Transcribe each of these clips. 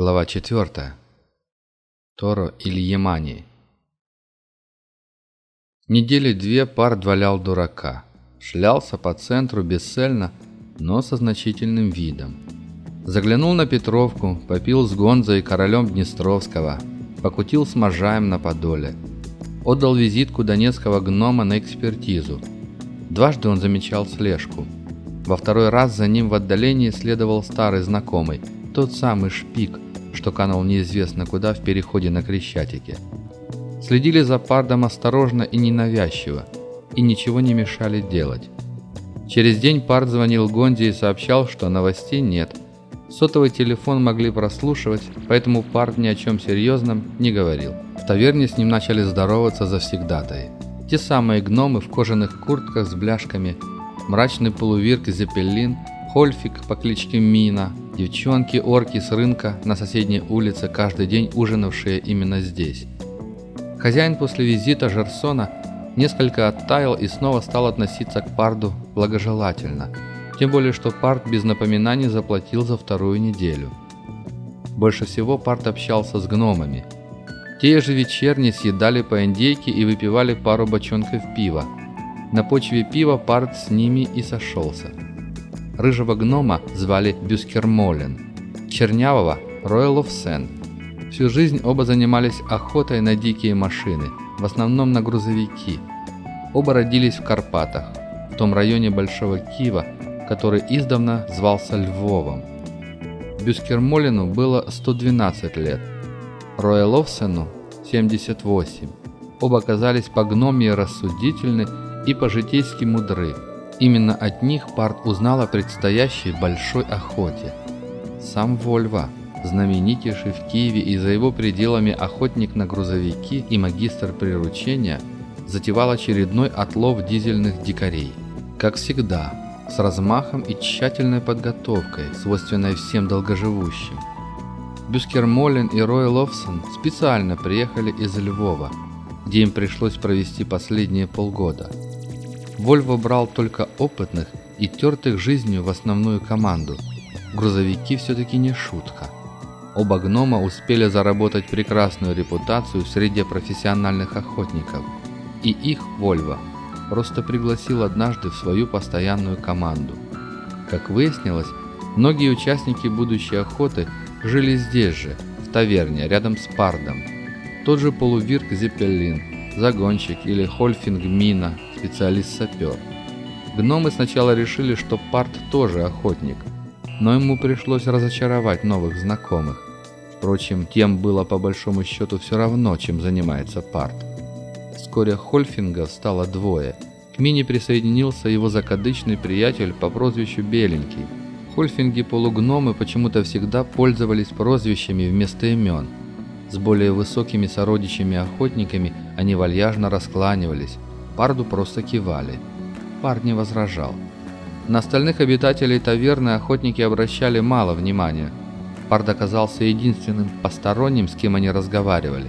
Глава 4. Торо или Ямани. Недели две Пард валял дурака. Шлялся по центру бесцельно, но со значительным видом. Заглянул на Петровку, попил с Гонзо и королем Днестровского, покутил с Можаем на Подоле. Отдал визитку донецкого гнома на экспертизу. Дважды он замечал слежку. Во второй раз за ним в отдалении следовал старый знакомый – тот самый шпик, что канул неизвестно куда в переходе на Крещатике. Следили за Пардом осторожно и ненавязчиво, и ничего не мешали делать. Через день Пард звонил Гонде и сообщал, что новостей нет. Сотовый телефон могли прослушивать, поэтому Пард ни о чем серьезном не говорил. В таверне с ним начали здороваться завсегдатай. Те самые гномы в кожаных куртках с бляшками, мрачный полувирк Зепелин, Хольфик по кличке Мина, Девчонки-орки с рынка на соседней улице, каждый день ужинавшие именно здесь. Хозяин после визита Жерсона несколько оттаял и снова стал относиться к Парду благожелательно. Тем более, что Пард без напоминаний заплатил за вторую неделю. Больше всего Пард общался с гномами. Те же вечерние съедали по индейке и выпивали пару бочонков пива. На почве пива Пард с ними и сошелся. Рыжего гнома звали Бюскермолен, чернявого – Ройловсен. Всю жизнь оба занимались охотой на дикие машины, в основном на грузовики. Оба родились в Карпатах, в том районе Большого Киева, который издавна звался Львовом. Бюскермолину было 112 лет, Ройловсену – 78. Оба казались по гномии рассудительны и по-житейски мудры – Именно от них Парт узнал о предстоящей большой охоте. Сам Вольва, знаменитейший в Киеве и за его пределами охотник на грузовики и магистр приручения, затевал очередной отлов дизельных дикарей. Как всегда, с размахом и тщательной подготовкой, свойственной всем долгоживущим. Бюскермолин и Рой Ловсон специально приехали из Львова, где им пришлось провести последние полгода – Вольво брал только опытных и тертых жизнью в основную команду. Грузовики все-таки не шутка. Оба гнома успели заработать прекрасную репутацию среди профессиональных охотников. И их Вольво просто пригласил однажды в свою постоянную команду. Как выяснилось, многие участники будущей охоты жили здесь же, в таверне, рядом с Пардом. Тот же полувирк Зеппелин, загонщик или Хольфинг Мина, специалист-сапер. Гномы сначала решили, что Парт тоже охотник, но ему пришлось разочаровать новых знакомых. Впрочем, тем было по большому счету все равно, чем занимается Парт. Вскоре Хольфингов стало двое. К Мине присоединился его закадычный приятель по прозвищу Беленький. Хольфинги-полугномы почему-то всегда пользовались прозвищами вместо имен. С более высокими сородичами-охотниками они вальяжно раскланивались, Парду просто кивали. Пард не возражал. На остальных обитателей таверны охотники обращали мало внимания. Пард оказался единственным посторонним, с кем они разговаривали.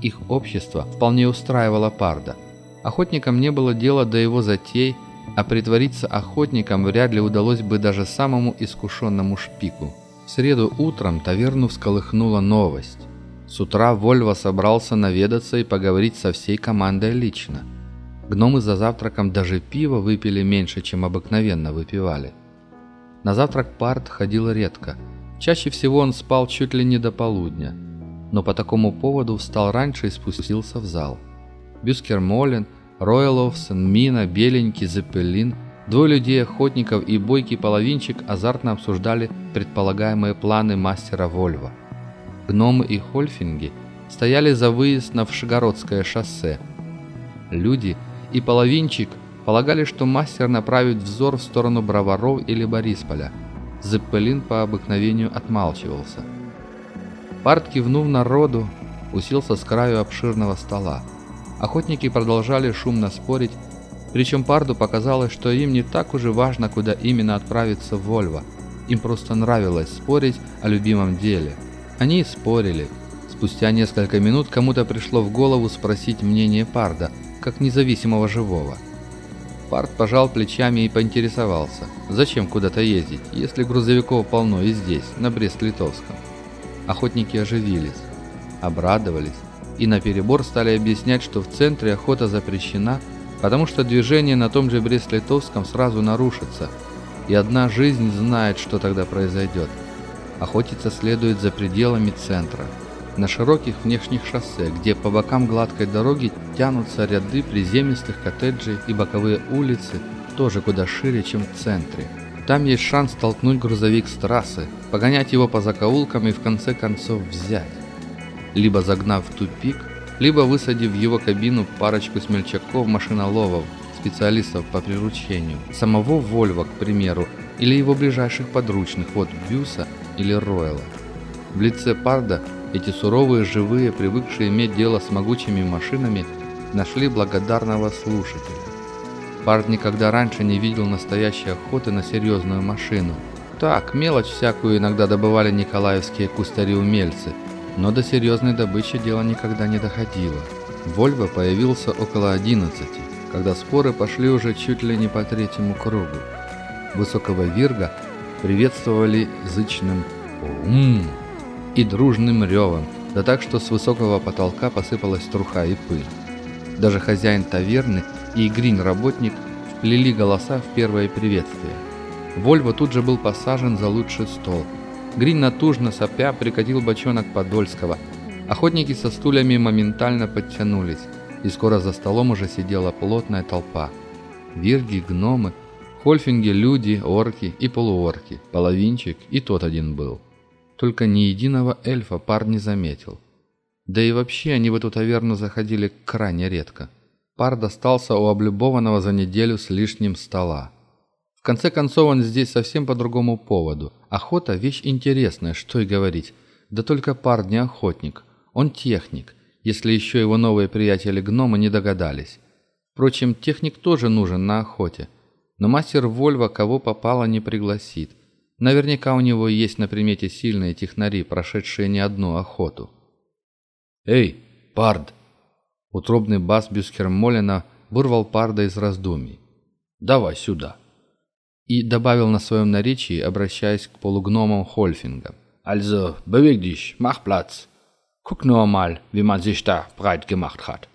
Их общество вполне устраивало Парда. Охотникам не было дела до его затей, а притвориться охотником вряд ли удалось бы даже самому искушенному шпику. В среду утром таверну всколыхнула новость. С утра Вольво собрался наведаться и поговорить со всей командой лично. Гномы за завтраком даже пиво выпили меньше, чем обыкновенно выпивали. На завтрак Парт ходил редко. Чаще всего он спал чуть ли не до полудня. Но по такому поводу встал раньше и спустился в зал. Бюскер Молин, Ройловсон, Мина, Беленький, Зеппелин, двое людей-охотников и бойкий половинчик азартно обсуждали предполагаемые планы мастера Вольва. Гномы и Хольфинги стояли за выезд на Вшегородское шоссе. Люди – и половинчик полагали, что мастер направит взор в сторону Броваров или Борисполя. Зеппелин по обыкновению отмалчивался. Парт, кивнув народу, уселся с краю обширного стола. Охотники продолжали шумно спорить, причем Парду показалось, что им не так уже важно, куда именно отправиться Вольво. Им просто нравилось спорить о любимом деле. Они спорили. Спустя несколько минут кому-то пришло в голову спросить мнение Парда – как независимого живого. Парт пожал плечами и поинтересовался, зачем куда-то ездить, если грузовиков полно и здесь, на Брест-Литовском. охотники оживились, обрадовались и наперебор стали объяснять, что в центре охота запрещена, потому что движение на том же Брест-Литовском сразу нарушится, и одна жизнь знает, что тогда произойдет. Охотиться следует за пределами центра, на широких внешних шоссе, где по бокам гладкой дороги тянутся ряды приземистых коттеджей и боковые улицы, тоже куда шире, чем в центре. Там есть шанс толкнуть грузовик с трассы, погонять его по закоулкам и в конце концов взять. Либо загнав в тупик, либо высадив в его кабину парочку смельчаков-машиноловов, специалистов по приручению, самого Вольва, к примеру, или его ближайших подручных, вот Бюса или Ройла. В лице Парда эти суровые, живые, привыкшие иметь дело с могучими машинами, нашли благодарного слушателя. Пард никогда раньше не видел настоящей охоты на серьезную машину. Так, мелочь всякую иногда добывали николаевские кустари-умельцы, но до серьезной добычи дело никогда не доходило. Вольво появился около 11, когда споры пошли уже чуть ли не по третьему кругу. Высокого вирга приветствовали зычным «Ум!» И дружным ревом, да так, что с высокого потолка посыпалась труха и пыль. Даже хозяин таверны и Грин-работник вплели голоса в первое приветствие. Вольво тут же был посажен за лучший стол. Грин натужно сопя прикатил бочонок Подольского. Охотники со стульями моментально подтянулись, и скоро за столом уже сидела плотная толпа. Вирги, гномы, хольфинги, люди, орки и полуорки, половинчик и тот один был. Только ни единого эльфа пар не заметил. Да и вообще они в эту таверну заходили крайне редко. Пар достался у облюбованного за неделю с лишним стола. В конце концов, он здесь совсем по другому поводу. Охота – вещь интересная, что и говорить. Да только пар не охотник. Он техник, если еще его новые приятели-гномы не догадались. Впрочем, техник тоже нужен на охоте. Но мастер Вольва кого попало не пригласит – Наверняка у него есть на примете сильные технари, прошедшие не одну охоту. «Эй, Пард!» Утробный бас Бюскермолина вырвал Парда из раздумий. «Давай сюда!» И добавил на своем наречии, обращаясь к полугномам Хольфинга. «Also, beweg dich, mach Platz. Guck nur mal, wie man sich da breit gemacht hat».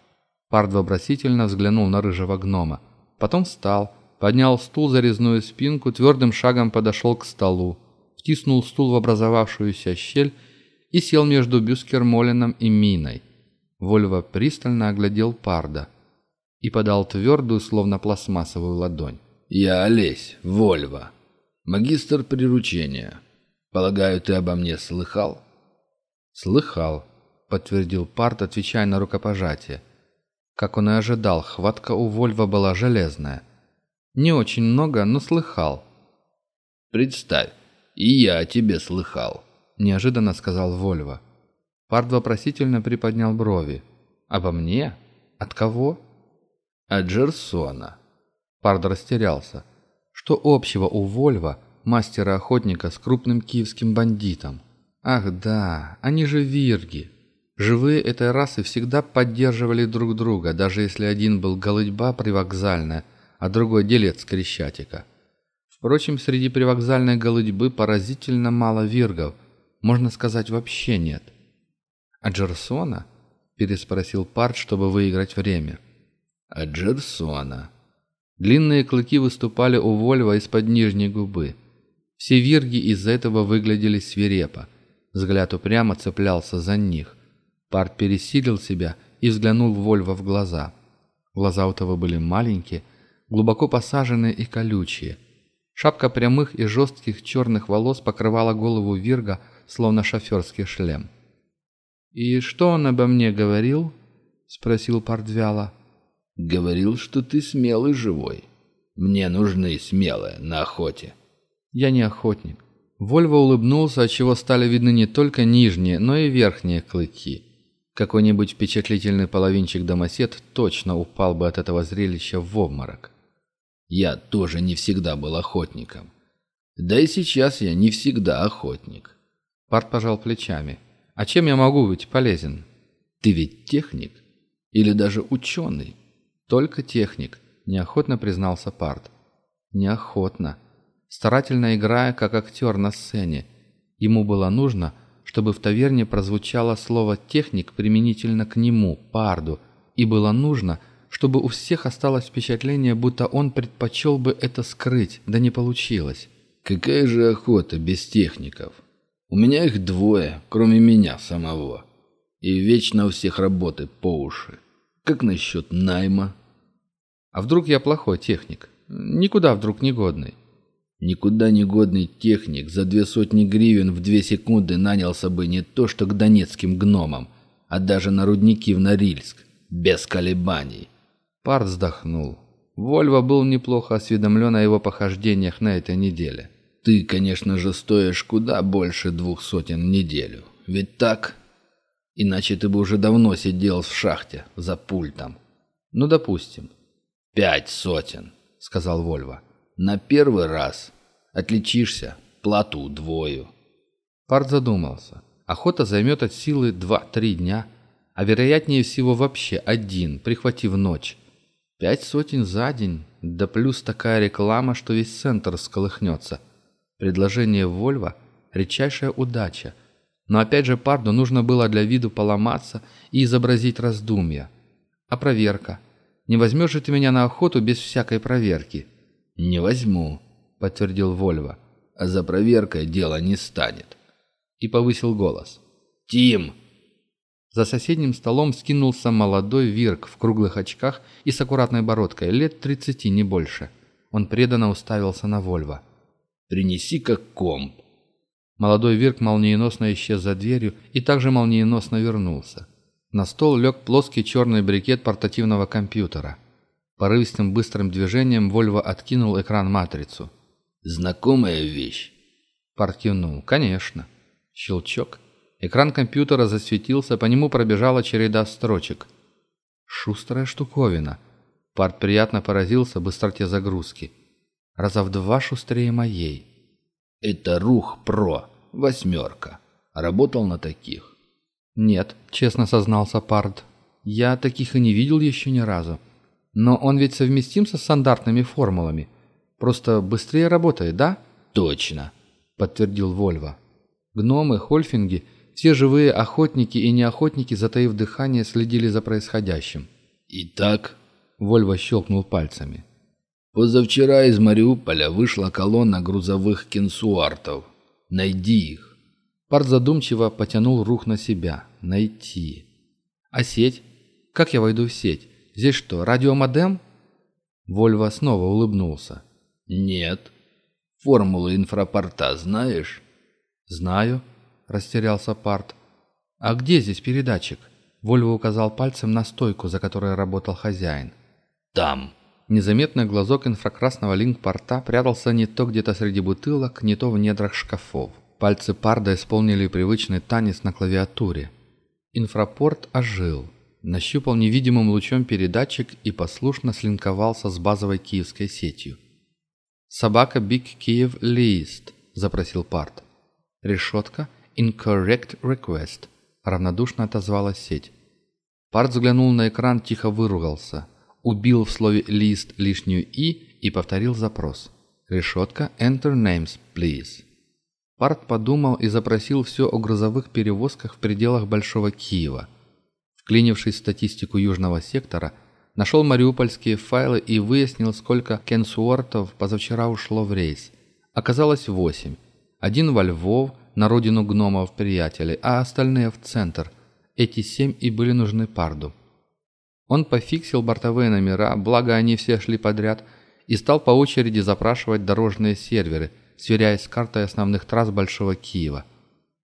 Пард вопросительно взглянул на рыжего гнома. Потом встал, поднял стул за резную спинку, твердым шагом подошел к столу, втиснул стул в образовавшуюся щель и сел между Бюскермолином и Миной. Вольво пристально оглядел Парда и подал твердую, словно пластмассовую ладонь. «Я Олесь, Вольво, магистр приручения. Полагаю, ты обо мне слыхал?» «Слыхал», — подтвердил Пард, отвечая на рукопожатие. Как он и ожидал, хватка у Вольва была железная. Не очень много, но слыхал. «Представь, и я о тебе слыхал», — неожиданно сказал Вольво. Пард вопросительно приподнял брови. «Обо мне? От кого?» «От Джерсона». Пард растерялся. Что общего у Вольва, мастера-охотника, с крупным киевским бандитом? Ах да, они же вирги. Живые этой расы всегда поддерживали друг друга, даже если один был голытьба привокзальная, а другой делец Крещатика. Впрочем, среди привокзальной голудьбы поразительно мало виргов, можно сказать, вообще нет. «А Джерсона?» – переспросил Парт, чтобы выиграть время. «А Джерсона?» Длинные клыки выступали у Вольва из-под нижней губы. Все вирги из-за этого выглядели свирепо. Взгляд упрямо цеплялся за них. Парт пересилил себя и взглянул Вольва в глаза. Глаза у того были маленькие, глубоко посаженные и колючие. Шапка прямых и жестких черных волос покрывала голову Вирга, словно шоферский шлем. «И что он обо мне говорил?» — спросил Пардвяла. «Говорил, что ты смелый живой. Мне нужны смелые на охоте». «Я не охотник». Вольво улыбнулся, отчего стали видны не только нижние, но и верхние клыки. Какой-нибудь впечатлительный половинчик-домосед точно упал бы от этого зрелища в обморок. Я тоже не всегда был охотником. Да и сейчас я не всегда охотник. Парт пожал плечами. А чем я могу быть полезен? Ты ведь техник? Или даже ученый? Только техник, неохотно признался Парт. Неохотно. Старательно играя, как актер на сцене. Ему было нужно, чтобы в таверне прозвучало слово «техник» применительно к нему, Парду, и было нужно, чтобы у всех осталось впечатление, будто он предпочел бы это скрыть, да не получилось. «Какая же охота без техников? У меня их двое, кроме меня самого. И вечно у всех работы по уши. Как насчет найма?» «А вдруг я плохой техник? Никуда вдруг не годный?» Никуда не годный техник за две сотни гривен в две секунды нанялся бы не то что к донецким гномам, а даже на рудники в Норильск, без колебаний. Парт вздохнул. Вольво был неплохо осведомлен о его похождениях на этой неделе. «Ты, конечно же, стоишь куда больше двух сотен в неделю. Ведь так? Иначе ты бы уже давно сидел в шахте за пультом». «Ну, допустим». «Пять сотен», — сказал Вольво. На первый раз отличишься, плату удвою. Парт задумался. Охота займет от силы 2-3 дня, а вероятнее всего вообще один, прихватив ночь. Пять сотен за день, да плюс такая реклама, что весь центр сколыхнется. Предложение Вольва – редчайшая удача. Но опять же Парду нужно было для виду поломаться и изобразить раздумья. А проверка? Не возьмешь же ты меня на охоту без всякой проверки – «Не возьму», — подтвердил Вольво. «А за проверкой дело не станет». И повысил голос. «Тим!» За соседним столом скинулся молодой Вирк в круглых очках и с аккуратной бородкой, лет тридцати, не больше. Он преданно уставился на Вольво. «Принеси-ка комп». Молодой Вирк молниеносно исчез за дверью и также молниеносно вернулся. На стол лег плоский черный брикет портативного компьютера – Порывистым быстрым движением Вольво откинул экран-матрицу. «Знакомая вещь?» Парт кивнул. «Конечно». Щелчок. Экран компьютера засветился, по нему пробежала череда строчек. «Шустрая штуковина». Парт приятно поразился быстроте загрузки. «Раза в два шустрее моей». «Это Рух Про, восьмерка. Работал на таких?» «Нет», — честно сознался Парт. «Я таких и не видел еще ни разу. Но он ведь совместим со стандартными формулами. Просто быстрее работает, да? Точно, подтвердил Вольво. Гномы, хольфинги, все живые охотники и неохотники, затаив дыхание, следили за происходящим. Итак, Вольво щелкнул пальцами. Позавчера из Мариуполя вышла колонна грузовых кенсуартов. Найди их. Парт задумчиво потянул рух на себя. Найти. А сеть? Как я войду в сеть? Здесь что, радиомодем?» Вольво снова улыбнулся. «Нет. Формулы инфрапорта знаешь?» «Знаю», — растерялся Парт. «А где здесь передатчик?» Вольво указал пальцем на стойку, за которой работал хозяин. «Там». Незаметный глазок инфракрасного линк-порта прятался не то где-то среди бутылок, не то в недрах шкафов. Пальцы Парда исполнили привычный танец на клавиатуре. Инфрапорт ожил нащупал невидимым лучом передатчик и послушно слинковался с базовой киевской сетью. «Собака Биг Киев Лист», — запросил Парт. «Решетка Incorrect Request», — равнодушно отозвалась сеть. Парт взглянул на экран, тихо выругался, убил в слове «лист» лишнюю «и» и повторил запрос. «Решетка Enter Names, please». Парт подумал и запросил все о грузовых перевозках в пределах Большого Киева — Вклинившись в статистику Южного сектора, нашел мариупольские файлы и выяснил, сколько кенсуортов позавчера ушло в рейс. Оказалось восемь. Один во Львов, на родину гномов-приятелей, а остальные в центр. Эти семь и были нужны Парду. Он пофиксил бортовые номера, благо они все шли подряд, и стал по очереди запрашивать дорожные серверы, сверяясь с картой основных трасс Большого Киева.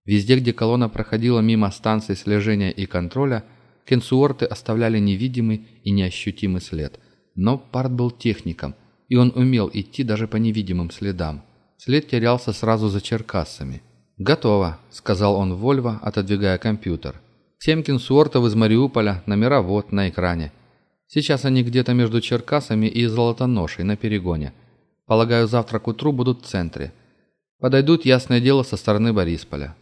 Везде, где колонна проходила мимо станций слежения и контроля – Кенсуорты оставляли невидимый и неощутимый след. Но Парт был техником, и он умел идти даже по невидимым следам. След терялся сразу за Черкасами. «Готово», — сказал он Вольво, отодвигая компьютер. «Семь кенсуортов из Мариуполя, номера вот на экране. Сейчас они где-то между Черкасами и Золотоношей на перегоне. Полагаю, завтра к утру будут в центре. Подойдут, ясное дело, со стороны Борисполя».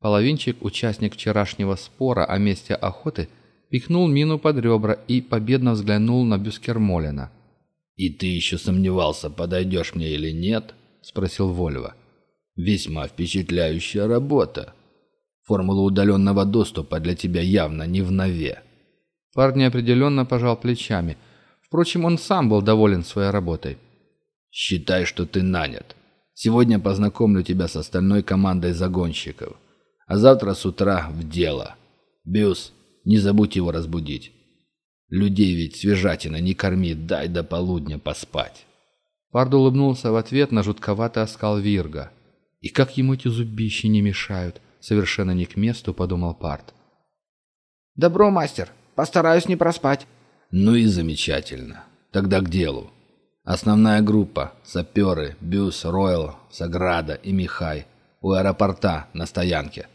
Половинчик, участник вчерашнего спора о месте охоты, пихнул мину под ребра и победно взглянул на Бюскермолина. «И ты еще сомневался, подойдешь мне или нет?» – спросил Вольво. «Весьма впечатляющая работа». Формула удаленного доступа для тебя явно не в нове». Пард неопределенно пожал плечами. Впрочем, он сам был доволен своей работой. «Считай, что ты нанят. Сегодня познакомлю тебя с остальной командой загонщиков. А завтра с утра в дело. Бюс, не забудь его разбудить. Людей ведь свежатина не корми, дай до полудня поспать». Пард улыбнулся в ответ на жутковатый оскал Вирга. «И как ему эти зубищи не мешают?» Совершенно не к месту, подумал Пард. «Добро, мастер. Постараюсь не проспать». «Ну и замечательно. Тогда к делу. Основная группа – саперы, Бюс, Ройл, Саграда и Михай – у аэропорта на стоянке.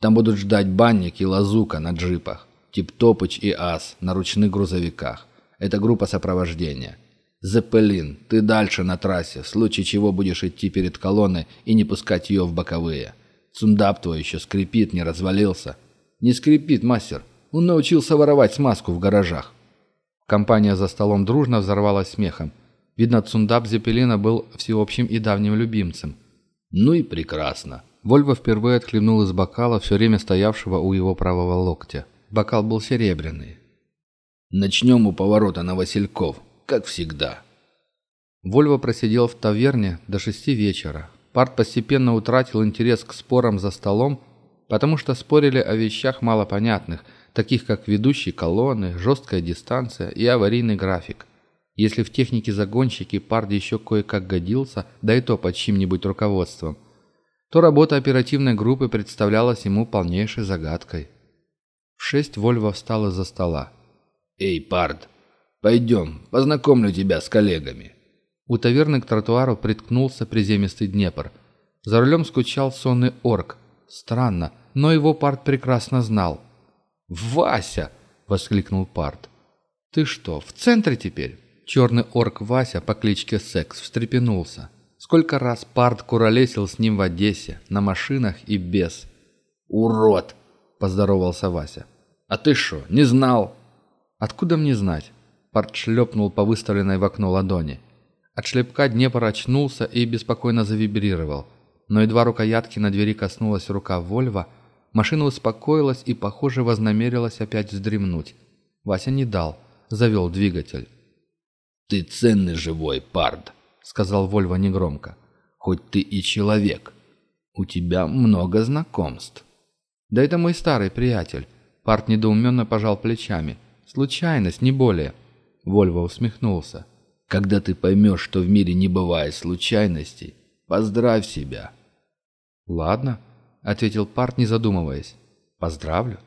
Там будут ждать банник и лазука на джипах, Тип-Топыч и Ас на ручных грузовиках. Это группа сопровождения. Зеппелин, ты дальше на трассе, в случае чего будешь идти перед колонной и не пускать ее в боковые. Цундап твой еще скрипит, не развалился. Не скрипит, мастер. Он научился воровать смазку в гаражах. Компания за столом дружно взорвалась смехом. Видно, Цундап Зепелина был всеобщим и давним любимцем. Ну и прекрасно. Вольво впервые отхлебнул из бокала, все время стоявшего у его правого локтя. Бокал был серебряный. Начнем у поворота на Васильков как всегда. Вольво просидел в таверне до шести вечера. Парт постепенно утратил интерес к спорам за столом, потому что спорили о вещах малопонятных, таких как ведущие колонны, жесткая дистанция и аварийный график. Если в технике загонщики Пард еще кое-как годился, да и то под чьим-нибудь руководством, то работа оперативной группы представлялась ему полнейшей загадкой. В шесть Вольво встал из-за стола. «Эй, Пард, Пойдем, познакомлю тебя с коллегами». У таверны к тротуару приткнулся приземистый Днепр. За рулем скучал сонный орк. Странно, но его Парт прекрасно знал. «Вася!» — воскликнул Парт. «Ты что, в центре теперь?» Черный орк Вася по кличке Секс встрепенулся. Сколько раз Парт куролесил с ним в Одессе, на машинах и без. «Урод!» — поздоровался Вася. «А ты что, не знал?» «Откуда мне знать?» Парт шлепнул по выставленной в окно ладони. От шлепка Днепр очнулся и беспокойно завибрировал. Но едва рукоятки на двери коснулась рука Вольва, машина успокоилась и, похоже, вознамерилась опять вздремнуть. Вася не дал, завел двигатель. «Ты ценный живой, Пард», — сказал Вольва негромко. «Хоть ты и человек. У тебя много знакомств». «Да это мой старый приятель». Парт недоуменно пожал плечами. «Случайность, не более». Вольво усмехнулся. «Когда ты поймешь, что в мире не бывает случайностей, поздравь себя». «Ладно», — ответил Парт, не задумываясь. «Поздравлю».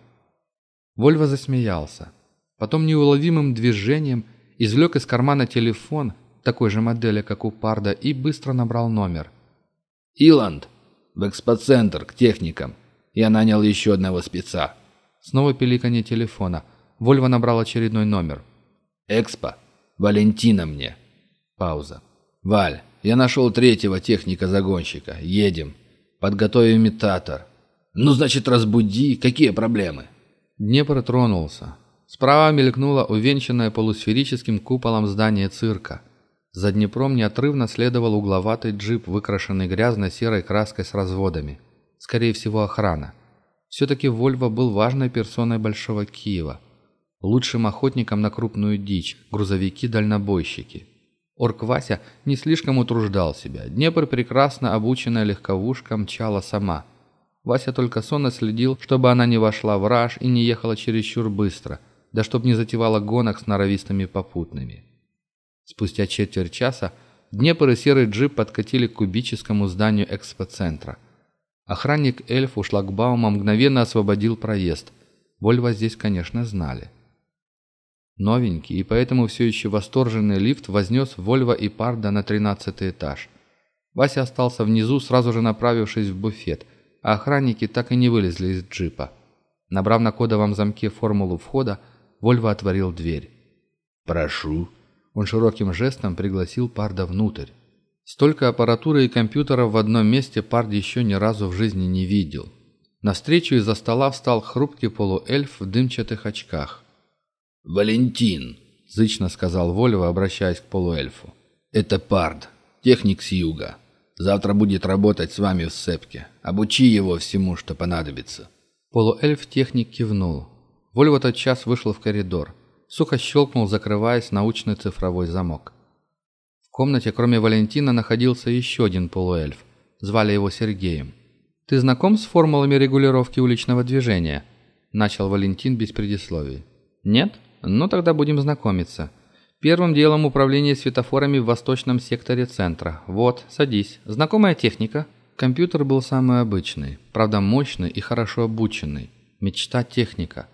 Вольво засмеялся. Потом неуловимым движением извлек из кармана телефон, такой же модели, как у Парда, и быстро набрал номер. «Иланд, в экспоцентр, к техникам. Я нанял еще одного спеца». Снова пиликанье телефона. Вольво набрал очередной номер. Экспо. Валентина мне. Пауза. Валь, я нашел третьего техника-загонщика. Едем. Подготовим имитатор. Ну, значит, разбуди. Какие проблемы? Днепр тронулся. Справа мелькнуло увенчанное полусферическим куполом здание цирка. За Днепром неотрывно следовал угловатый джип, выкрашенный грязно-серой краской с разводами. Скорее всего, охрана. Все-таки Вольво был важной персоной Большого Киева лучшим охотником на крупную дичь, грузовики-дальнобойщики. Орк Вася не слишком утруждал себя. Днепр, прекрасно обученная легковушка, мчала сама. Вася только сонно следил, чтобы она не вошла в раж и не ехала чересчур быстро, да чтоб не затевала гонок с норовистыми попутными. Спустя четверть часа Днепр и серый джип подкатили к кубическому зданию экспоцентра. Охранник-эльф у шлагбаума мгновенно освободил проезд. Вольво здесь, конечно, знали. Новенький и поэтому все еще восторженный лифт вознес Вольво и Парда на тринадцатый этаж. Вася остался внизу, сразу же направившись в буфет, а охранники так и не вылезли из джипа. Набрав на кодовом замке формулу входа, Вольво отворил дверь. «Прошу». Он широким жестом пригласил Парда внутрь. Столько аппаратуры и компьютеров в одном месте Пард еще ни разу в жизни не видел. Навстречу из-за стола встал хрупкий полуэльф в дымчатых очках. «Валентин», — зычно сказал Вольво, обращаясь к полуэльфу. «Это Пард, техник с юга. Завтра будет работать с вами в Сепке. Обучи его всему, что понадобится». Полуэльф-техник кивнул. Вольво тотчас вышел в коридор. Сухо щелкнул, закрываясь, научный цифровой замок. В комнате, кроме Валентина, находился еще один полуэльф. Звали его Сергеем. «Ты знаком с формулами регулировки уличного движения?» Начал Валентин без предисловий. «Нет? Ну тогда будем знакомиться. Первым делом управление светофорами в восточном секторе центра. Вот, садись. Знакомая техника?» Компьютер был самый обычный, правда мощный и хорошо обученный. Мечта техника.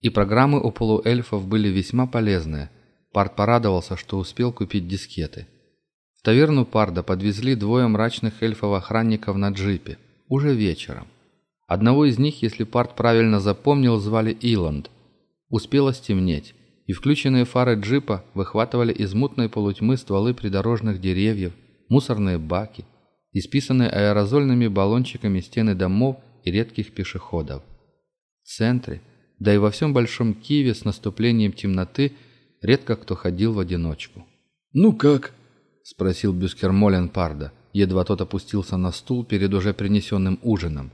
И программы у полуэльфов были весьма полезные. Парт порадовался, что успел купить дискеты. В таверну Парда подвезли двое мрачных эльфов-охранников на джипе. Уже вечером. Одного из них, если Парт правильно запомнил, звали Иланд. Успело стемнеть, и включенные фары джипа выхватывали из мутной полутьмы стволы придорожных деревьев, мусорные баки, исписанные аэрозольными баллончиками стены домов и редких пешеходов. В центре – да и во всем Большом Киеве с наступлением темноты редко кто ходил в одиночку. «Ну как?» – спросил Бюскермолен Парда, едва тот опустился на стул перед уже принесенным ужином.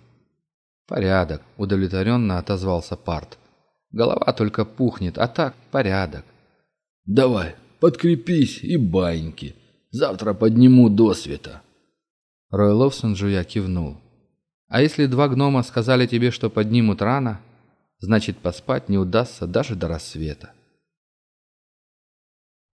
«Порядок», – удовлетворенно отозвался Парт. «Голова только пухнет, а так порядок». «Давай, подкрепись и баньки. Завтра подниму до света». Рой Ловсон жуя кивнул. «А если два гнома сказали тебе, что поднимут рано, Значит, поспать не удастся даже до рассвета.